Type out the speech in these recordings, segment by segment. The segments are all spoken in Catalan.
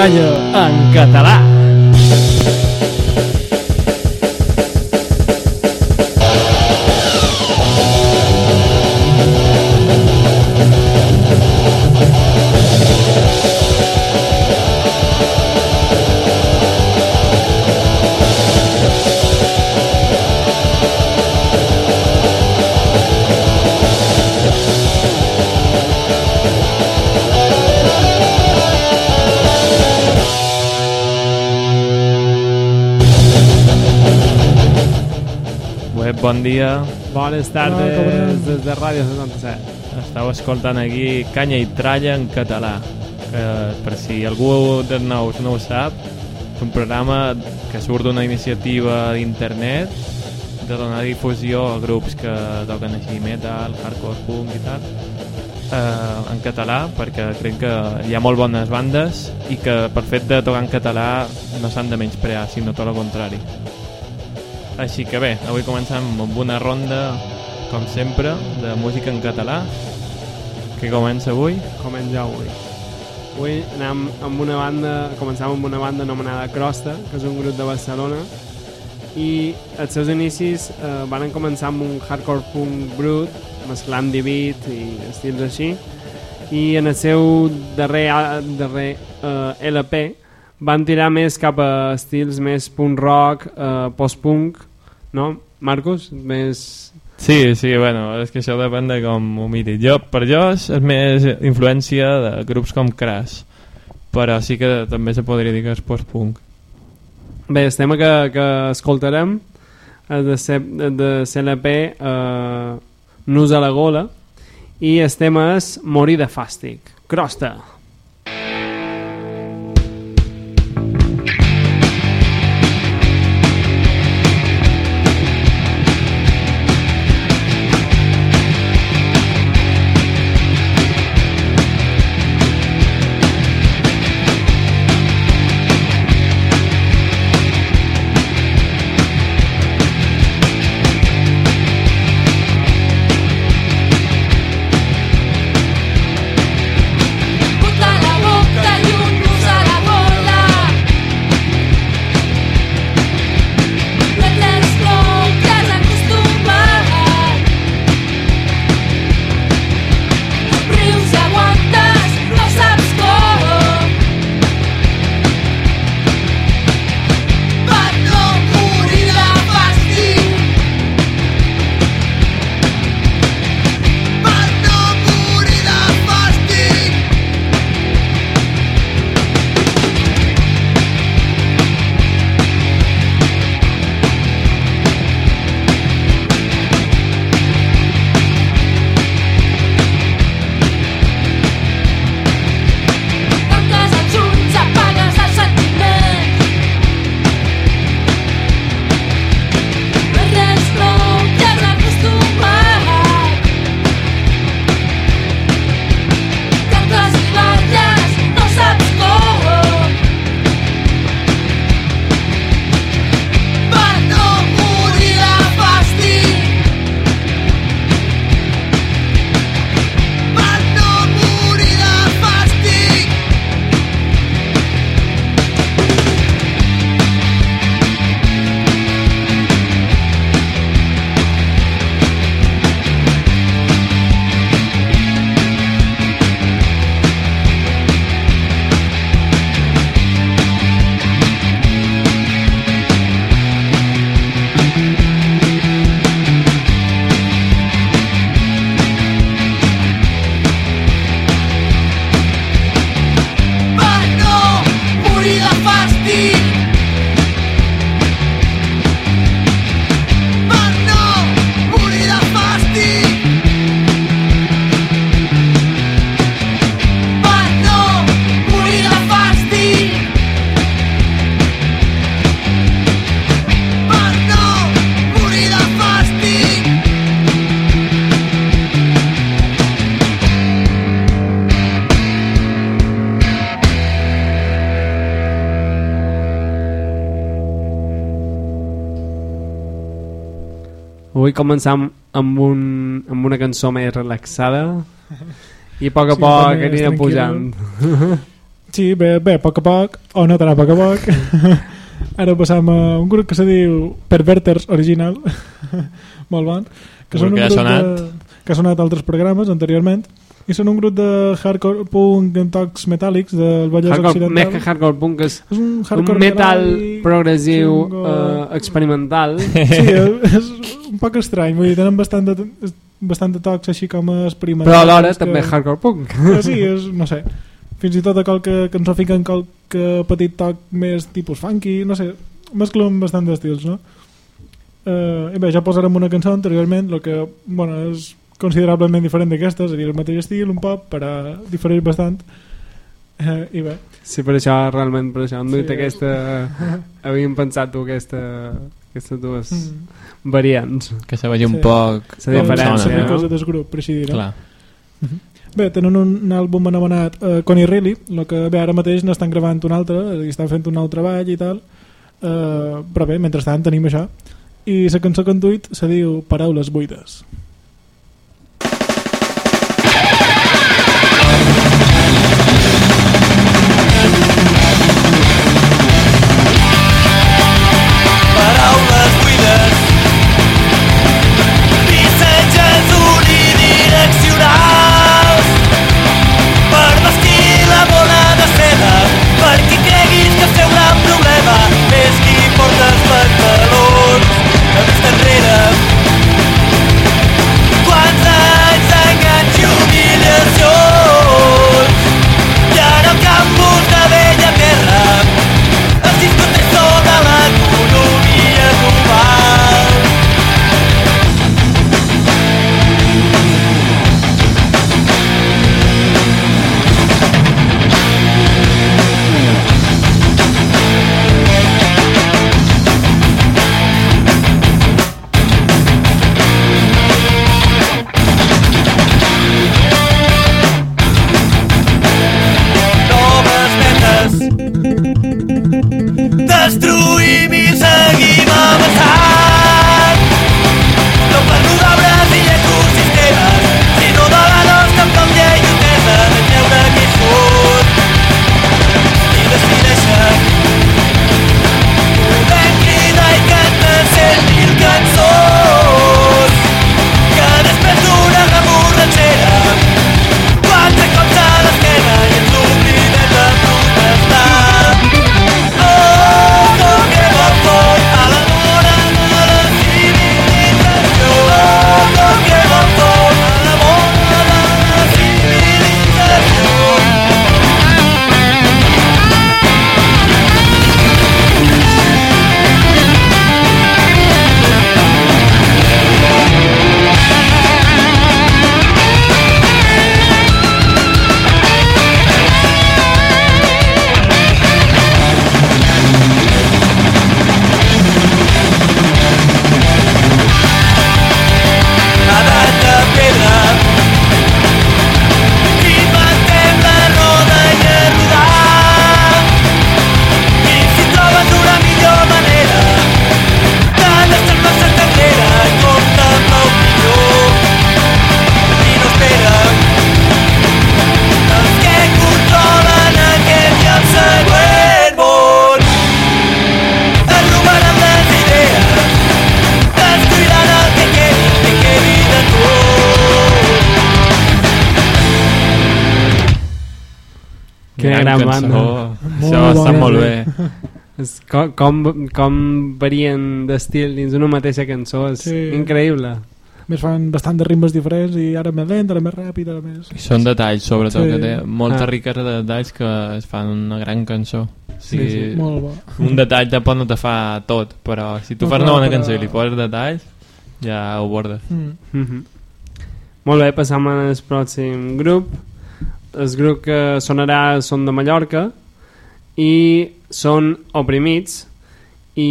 tralla en català. Bon dia. Bones tardes Hola, des de Ràdio 77. Estau escoltant aquí Canya i Tralla en català. Que, per si algú de nous no ho sap, és un programa que surt d'una iniciativa d'internet de donar difusió a grups que toquen així metal, hardcore, punk i tal eh, en català perquè crec que hi ha molt bones bandes i que per fet de tocar en català no s'han de menysprear, sinó tot el contrari. Així que bé, avui comencem amb una ronda, com sempre, de música en català. Que comença avui? Comença avui. Avui anem amb una banda, començam amb una banda anomenada Crosta, que és un grup de Barcelona, i els seus inicis eh, van començar amb un hardcore punk brut, mesclant beat i estils així, i en el seu darrer, darrer eh, LP van tirar més cap a estils més punk rock, eh, post-punk, no? Marcos? Més... Sí, sí, bueno, és que això depèn de com ho miri. Jo, per jo és més influència de grups com Crash, però sí que també se podria dir que és post-punk. Bé, el tema que, que escoltarem és de, C, de CLP eh, Nus a la gola i el tema és Morir de fàstic. Crosta. Avui començam amb, un, amb una cançó més relaxada i a poc a Sí, poc anirem tranquil. pujant. Sí, bé, bé, a poc a poc, o no tan a poc a poc. Ara passam a un grup que se diu Perverters Original. Molt bon. Que Un grup que ja ha grup sonat. De, que ha sonat a altres programes anteriorment. I són un grup de hardcore punk amb tocs metàl·lics del Vallès Hardcore, Occidental. més que hardcore punk és és un un hardcore metal melòdic, progressiu xungo. eh, experimental Sí, és un poc estrany. Vull dir, tenen bastant de, bastant de tocs així com experimentals. però alhora que- també hardcore punk Però sí, és, no sé, fins i tot a qualque cançó fiquen qualque petit toc més tipus funky, no sé, mesclen bastant d'estils, no? Eh, I bé, ja posarem una cançó anteriorment, el que, bueno, és considerablement diferent d'aquesta, és a dir, el mateix estil, un pop, però difereix bastant. Eh, I bé, sí, per això realment per això duit Sí. aquesta havíem pensat tu aquesta, aquestes dues mm. variants Que se vegi Sí. un poc... La diferència, no? cosa del grup, per així dir Clar. Bé, tenen un àlbum anomenat uh, Connie Really, el que bé, ara mateix n'estan gravant un altre, estan fent un nou treball i tal, uh, però bé, mentrestant tenim això. I la cançó que han duit se diu Paraules buides. Quina gran banda. Això Molt està bona, molt sí. bé. és com, com, com varien d'estil dins d'una mateixa cançó és Sí. increïble A més fan bastant de ritmes diferents i ara més lent, ara més ràpid, ara més... I són detalls, sobretot, Sí. que té molta Ah. riquesa de detalls que es fan una gran cançó. O sigui, Sí, sí, Molt bo. Un detall tampoc no te fa tot, però si tu No, fas clar, una bona però- cançó i li poses detalls, ja ho bordes. Mm. Mhm. Molt bé, passam al pròxim grup. El grup que sonarà són de Mallorca i són oprimits i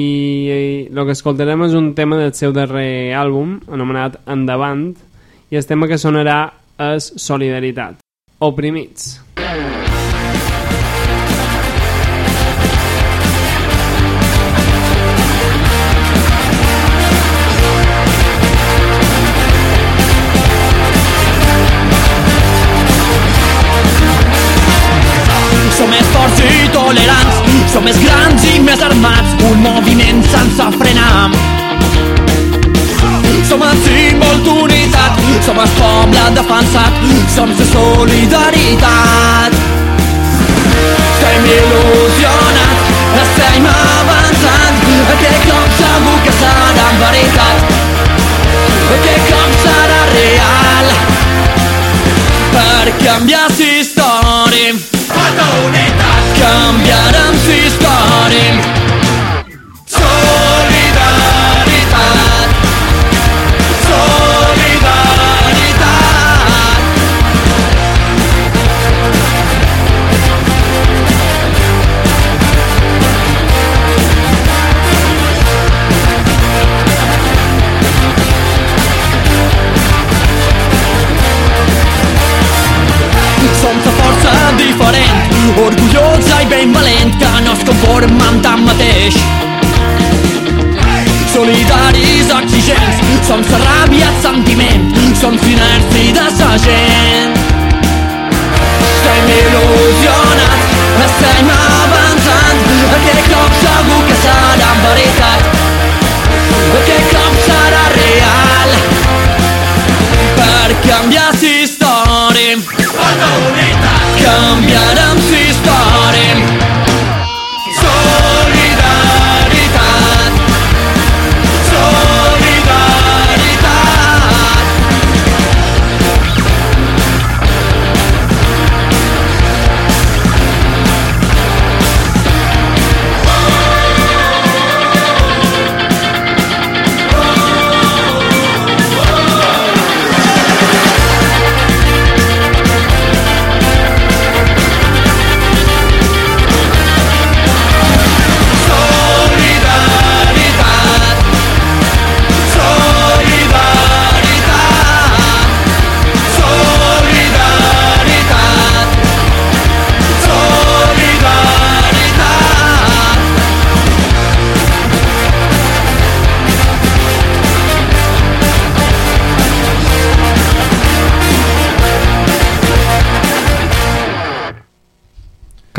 el que escoltarem és un tema del seu darrer àlbum anomenat Endavant i el tema que sonarà és Solidaritat. Oprimits. Som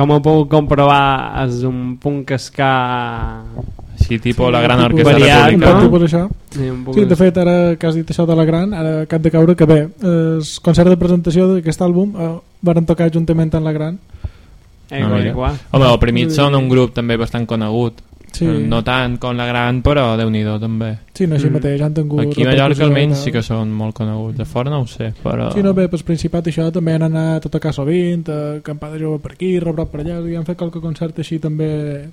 Com ho puc comprovar, és un punk ska... Així, tipus la gran tipus- orquestra variat, republicana. tipus això. Sí, un Sí, de fet, ara que has dit això de la gran, ara cap de caure que bé, el concert de presentació d'aquest àlbum eh, varen tocar juntament amb la gran. Eh, Ah, igual, mira. Home, el Primit són un grup també bastant conegut. Sí, No tant com la gran, però déu nhi també. sí no, així Mm. mateix, han tingut... Aquí a Mallorca almenys sí que són molt coneguts. De fora no ho sé, però... Sí, no, bé, pel Principat això també han anat a tocar sovint, a acampar de jove per aquí, rebrat per allà, i han fet qualque concert així també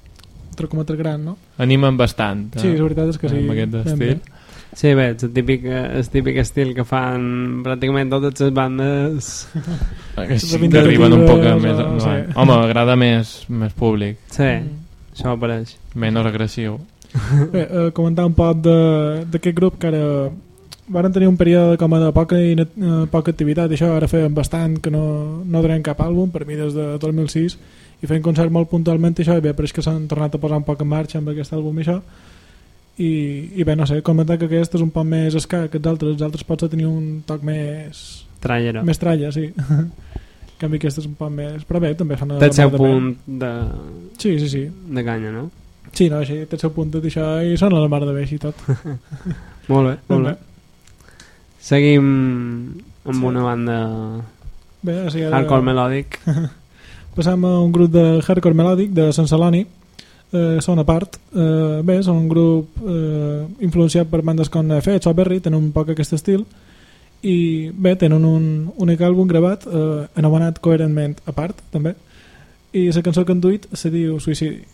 entre com a gran, no? Animen bastant. eh, Sí, la veritat és que sí. Amb aquest ben estil. bé. Sí, bé, és el típic, el típic estil que fan pràcticament totes les bandes. Sí, que arriben un poc més... o- No, sí. Home, agrada més, més públic, Sí, això m'apareix. menys agressiu. Bé, eh, comentar un poc de- d'aquest grup que ara varen tenir un període com a de poca, i, eh, poca activitat i això ara feien bastant que no, no donen cap àlbum per mi des de 2006 i feien concert molt puntualment i això i bé, però és que s'han tornat a posar un poc en marxa amb aquest àlbum i això i, i bé, no sé, comentar que aquest és un poc més escar que els altres, els altres pots tenir un toc més Trallero. més tralla, sí en canvi aquest és un poc més però bé, també fan Té el seu punt de, sí, sí, sí de canya, no? Sí, no, així té el seu punt tot això i sona la mar de bé així tot. Molt bé, molt bé. Seguim amb Sí. una banda Bé, així ara hardcore melòdic. passam a un grup de hardcore melòdic de Sant Celoni, eh, són a part. Eh, bé, són un grup eh, influenciat per bandes com Fetch o Berry, tenen un poc aquest estil i bé, tenen un únic àlbum gravat eh, anomenat Coherentment a part, també i la cançó que han duit se diu Suïcidi.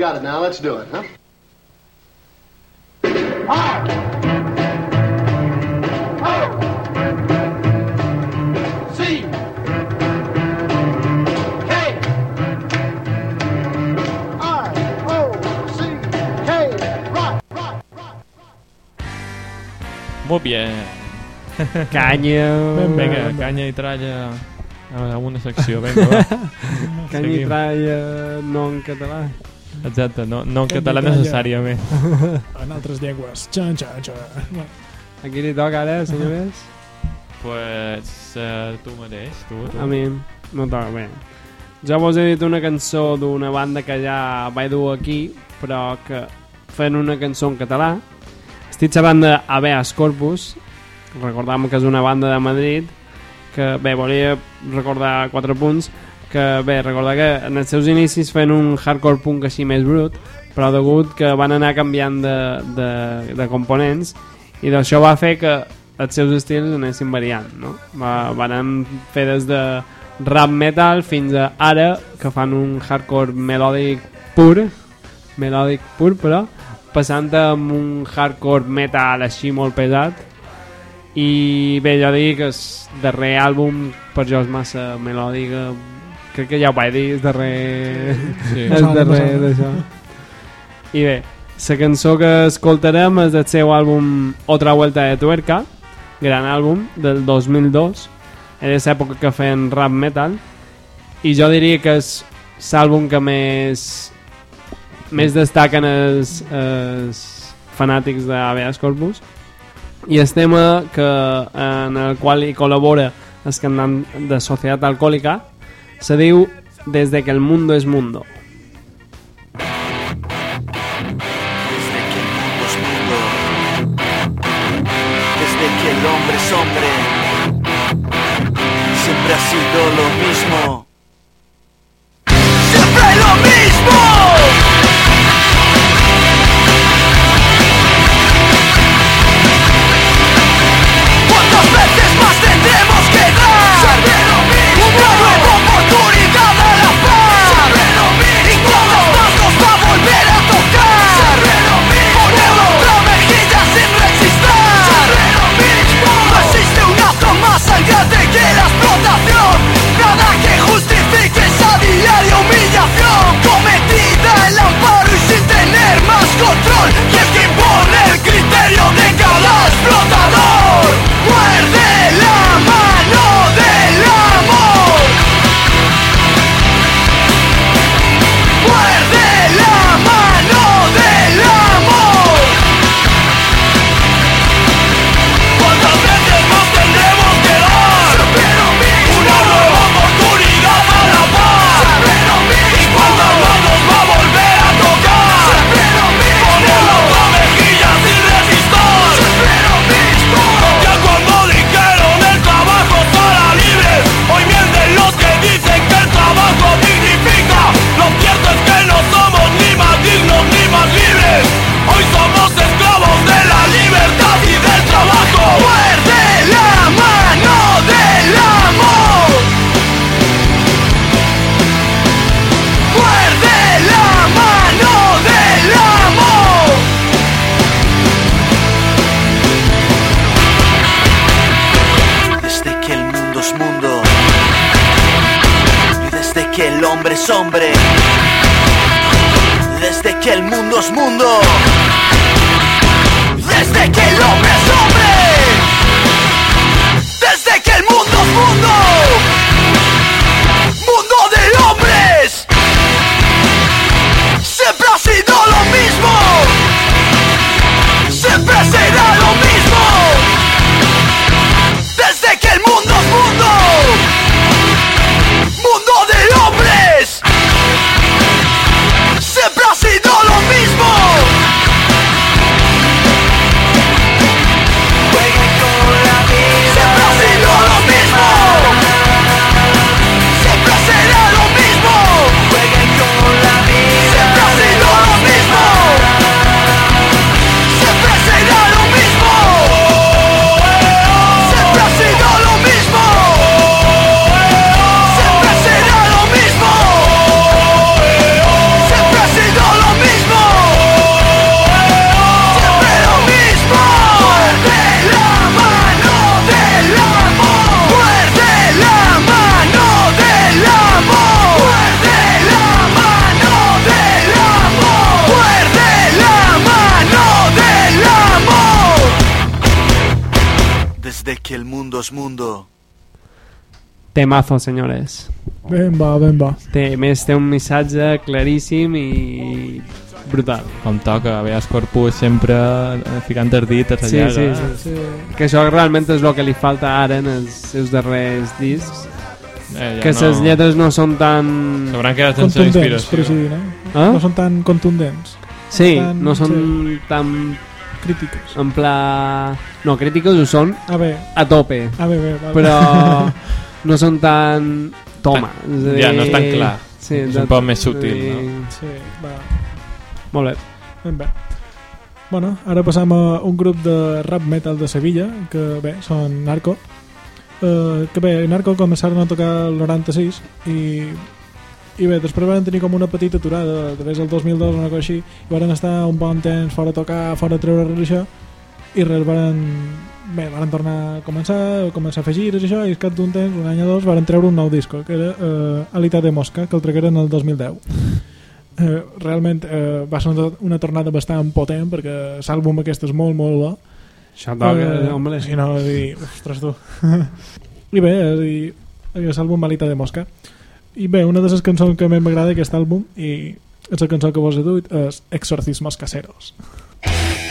Got it now. Let's do it, huh? Molt bien. Canya... Vinga, canya i tralla a una secció, vinga, va. Canya i seguim. tralla no en català. Exacte, no, no en català necessàriament. En altres llengües. Xan, xan, xan. A qui li toca ara, senyores? pues uh, tu mateix, tu. tu. A mi no toca bé. Jo vos he dit una cançó d'una banda que ja vaig dur aquí, però que fent una cançó en català. Estic xerrant de Habeas Corpus, recordam que és una banda de Madrid, que bé, volia recordar quatre punts, que bé, recordar que en els seus inicis feien un hardcore punk així més brut, però degut que van anar canviant de, de, de components i d'això va fer que els seus estils anessin variant, no? Va, van fer des de rap metal fins a ara que fan un hardcore melòdic pur, melòdic pur, però passant amb un hardcore metal així molt pesat i bé, jo dic que el darrer àlbum per jo és massa melòdic eh, crec que ja ho vaig dir el darrer, Sí. el darrer d'això. I bé, la cançó que escoltarem és del seu àlbum Otra Vuelta de Tuerca gran àlbum del 2002 era l'època que feien rap metal. I jo diria que és l'àlbum que més més destaquen els, els fanàtics d'Abeas Corpus. I el tema que, en el qual hi col·labora el cantant de Societat Alcohòlica se diu Desde que el mundo es mundo el hombre es hombre. Desde que el mundo es mundo. Desde que el hombre es hombre. Desde que el mundo es. Mundo el mundo. Temazo, senyores. Ben va, ben va. Té, més, té un missatge claríssim i brutal. Com toca, Habeas Corpus sempre eh, ficant el dit a la Sí, llaga. sí, sí. Sí. Que això realment és el que li falta ara en els seus darrers discs. Eh, ja que no... les lletres no són tan... S'hauran quedat sense inspiració. dir, no? Eh? No són tan contundents, Sí, tan- no són sí. tan... crítiques. En pla... No, crítiques ho són A veure, a tope, a veure, a veure. però no són tan... Toma. és a Ja, no és tan clar. Sí, És de- un poc més sutil, a dir, no? Sí, va, Molt bé. ben bé. Bueno, ara passam a un grup de rap metal de Sevilla, que bé, són Narco. Uh, que bé, Narco començaron a tocar el 96 i, i bé, després van tenir com una petita aturada, des del 2002 o una cosa així, i van estar un bon temps fora a tocar, fora a treure res això, i res, van, bé, van tornar a començar, a començar a fer gires i això, i al cap d'un temps, un any o dos, van treure un nou disco, que era uh, Alita de Mosca, que el tragueren el 2010. Eh, realment eh, va ser una, tornada bastant potent perquè l'àlbum aquest és molt molt bo Això toca, Eh, home. si no, dir, ostres tu i bé, és dir és l'àlbum Malita de Mosca i bé, una de les cançons que més m'agrada d'aquest àlbum i és la cançó que vos he duit és Exorcismos Caseros. Sácalo,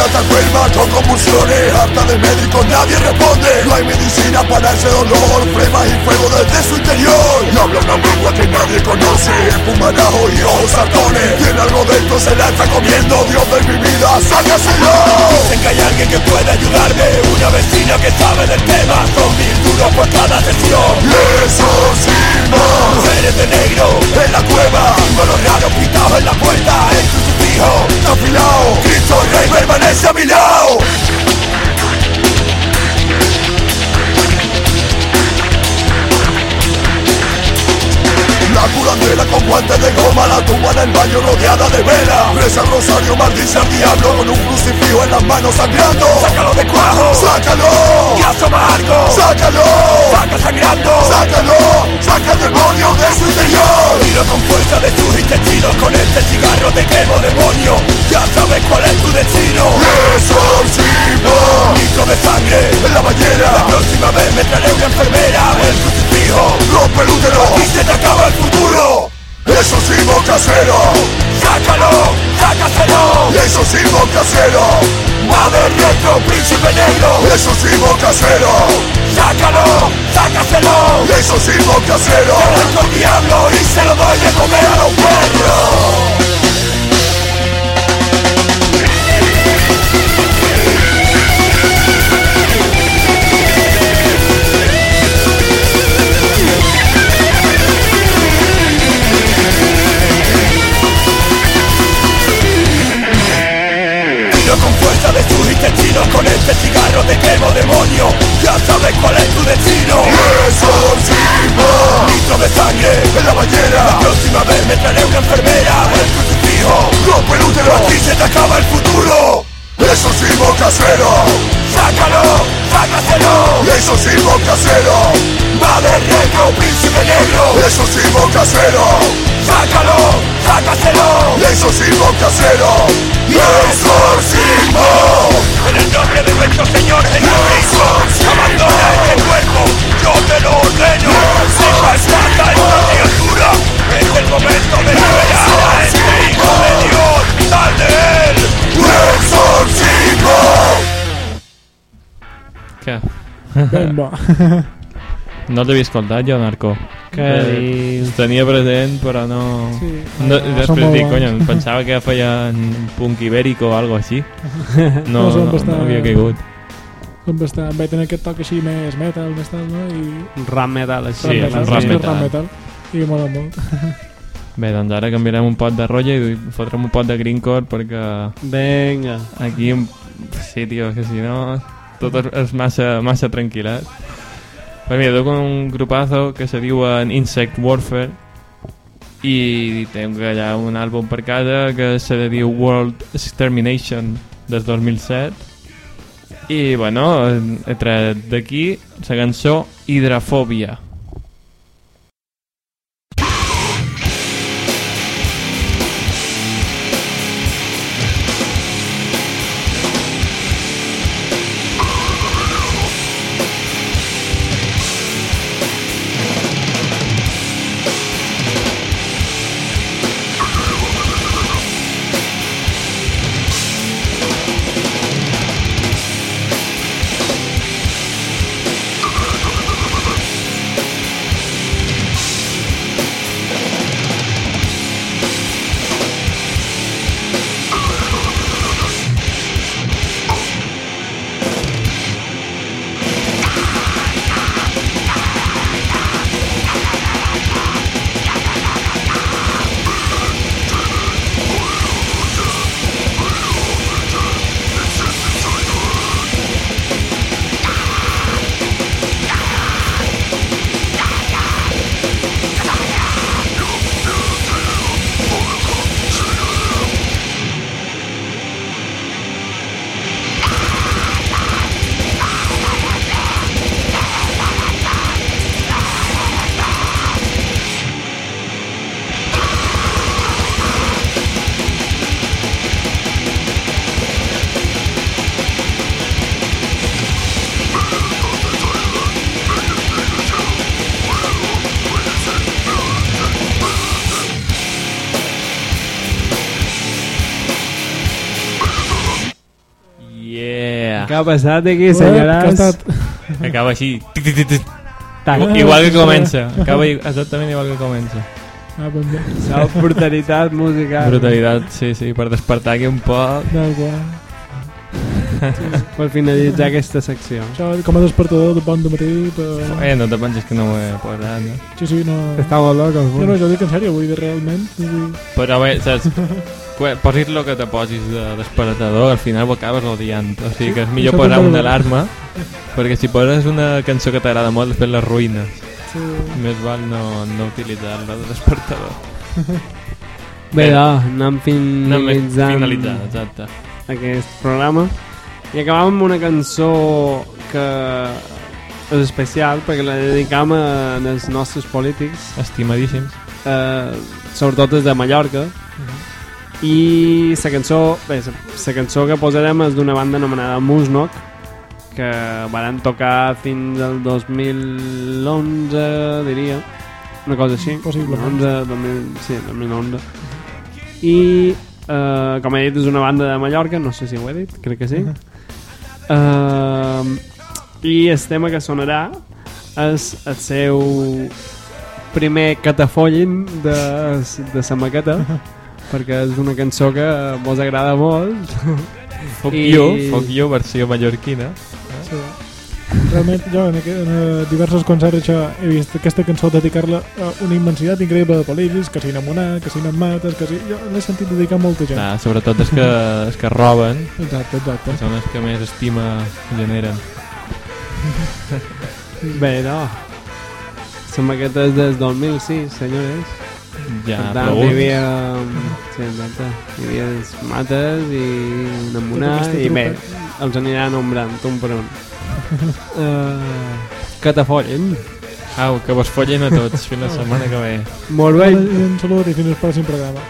Con convulsiones, harta de médicos, nadie responde. No hay medicina para ese dolor, flemas y fuego desde su interior. Y habla una lengua que nadie conoce, pumanajo y ojos saltones. Tiene algo dentro, se la está comiendo, Dios de mi vida, sácaselo. Dicen que hay alguien que puede ayudarme, una vecina que sabe del tema. Son mil duros por cada sesión. Y eso sí, Mujeres de negro en la cueva, símbolos raros pintados en la puerta, afilado. Cristo Rey permanece a mi lado. La curandera con guantes de goma La tumba en el baño rodeada de vela. Reza el rosario, maldice al diablo Con un crucifijo en las manos sangrando. Sácalo de cuajo, sácalo. Y amargo, sácalo. Saca sangrando, sácalo. Saca el demonio de su interior. Tiro con fuerza de sus intestinos Con este cigarro te quemo demonio. Ya sabes cuál es tu destino. Exorcismo Litro de sangre en la bañera. La próxima vez me traeré una enfermera. El crucifijo rompe el útero Aquí se te acaba el futuro. Exorcismo casero Sácalo, sácaselo. Exorcismo casero Madre retro, príncipe negro. Exorcismo casero Sácalo, sácaselo. Exorcismo casero Te el diablo y se lo doy de comer a los perros no te temo demonio. Ya sabes cuál es tu destino. Exorcismo Litro de sangre en la bañera. La próxima vez me traeré una enfermera. El crucifijo. Rompe el útero Aquí se te acaba el futuro. Exorcismo casero Sácalo, sácaselo. Exorcismo casero Va de negro, príncipe negro. Exorcismo casero Sácalo, sácaselo Exorcismo casero. Exorcismo. En el nombre de nuestro Señor Jesucristo Abandona este cuerpo Yo te lo ordeno. Deja esta criatura Es el momento de liberar a este hijo de Dios. Sal de él. Exorcismo. Bo. No l'havia escoltat jo, Narco. Què Eh, dius? Tenia present, però no... Sí, no són després dic, coño, pensava que feien punk ibèrico o algo així. No, No, no, bastant- no havia caigut. Són bastant... Bé, tenen aquest toc així més metal, més tal, no? I Ram metal, així. Sí, ram metal, ram sí, metal. ram metal. I mola molt. Bé, doncs ara canviarem un pot de rotlla i fotrem un pot de greencore perquè Vinga. aquí... Sí, tio, que si no... Tot és, massa, massa tranquil·let. Pues mira, toco un grupazo que se diu en Insect Warfare i tenc allà un àlbum per casa que se diu World Extermination des 2007 i bueno, he tret d'aquí la cançó Hidrafòbia ha passat aquí, senyores? Acaba així. Igual que comença Acaba exactament igual que comença Ah, ben bé. La brutalitat musical. Brutalitat, sí, sí, per despertar aquí un poc qual. Per finalitzar aquesta secció. Això com a despertador de bon de matí, però... Eh, no te penses que no ho he posat, no? Sí, sí, no... Estava loco. No, no, jo dic en sèrio, vull dir realment. Vull dir... Però bé, saps? Posis el que te posis de despertador, al final ho acabes odiant. O sigui que és millor això posar una alarma, perquè si poses una cançó que t'agrada molt, després les ruïnes. Sí. Més val no, no utilitzar-la de despertador. Bé, anem No, més finalitzant finalitzar, exacte. aquest programa. I acabam amb una cançó que és especial perquè la dedicam a els nostres polítics, Estimadíssims. eh, sobretot des de Mallorca. I la cançó, bé, la cançó que posarem és d'una banda anomenada Musnok, que van tocar fins al 2011, diria, una cosa així. Possiblement. 11, 2000, sí, 2011. I, eh, com he dit, és una banda de Mallorca, no sé si ho he dit, crec que sí. Uh, I el tema que sonarà és el seu primer catafollin de, de la maqueta perquè és una cançó que vos agrada molt Fuck I- you, fuck you, versió mallorquina. Sí. realment jo en, aqu- en eh, diversos concerts això, he vist aquesta cançó dedicar-la a una immensitat increïble de pel·lícules, que si enamorar, que si no em mates, que si... Jo l'he sentit dedicar a molta gent. Clar, sobretot els que, els que roben, Exacte, exacte. que són els que més estima generen. Bé, no. Som aquestes des del 2006, senyores. Ja, per tant, hi havia... Sí, exacte. Hi havia els mates i Tota aquesta i bé, truca. els anirà nombrant un per un. uh, que t'afollin. Au, que vos follen a tots fins la setmana que ve. Molt bé. Un salut i fins al pròxim programa.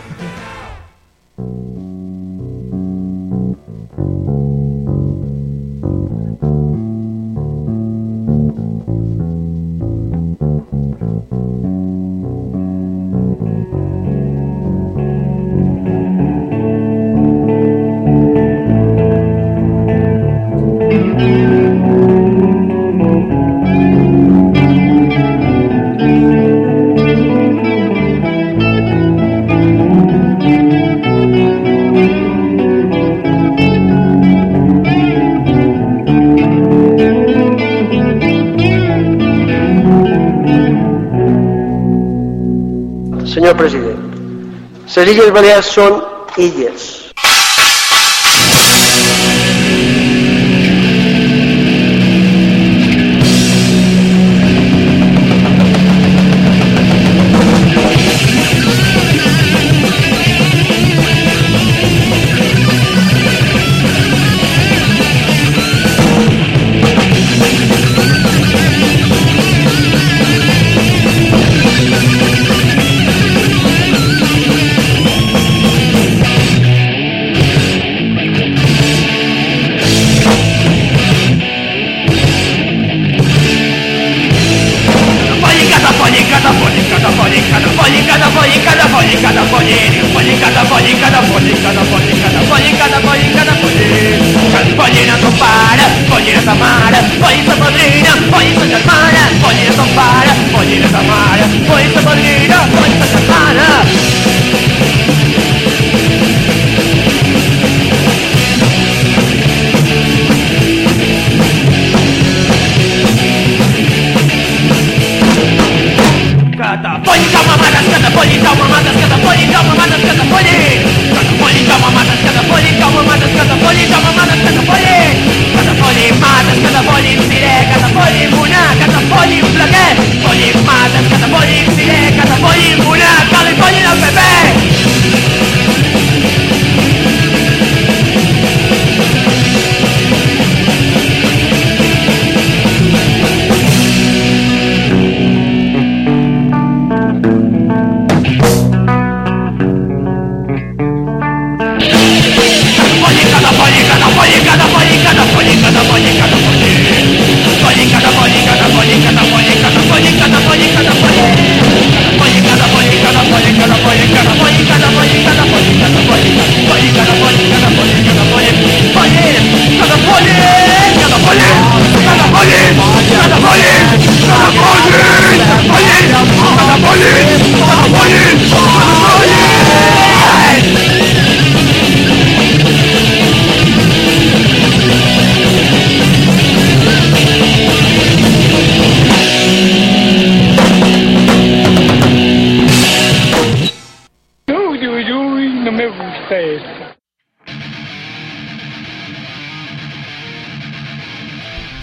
Senyor president, les Illes Balears són illes. foi, foi